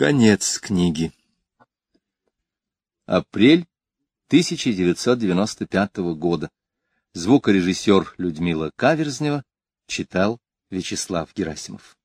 Конец книги. Апрель 1995 года. Звукорежиссер Людмила Каверзнева читал Вячеслав Герасимов.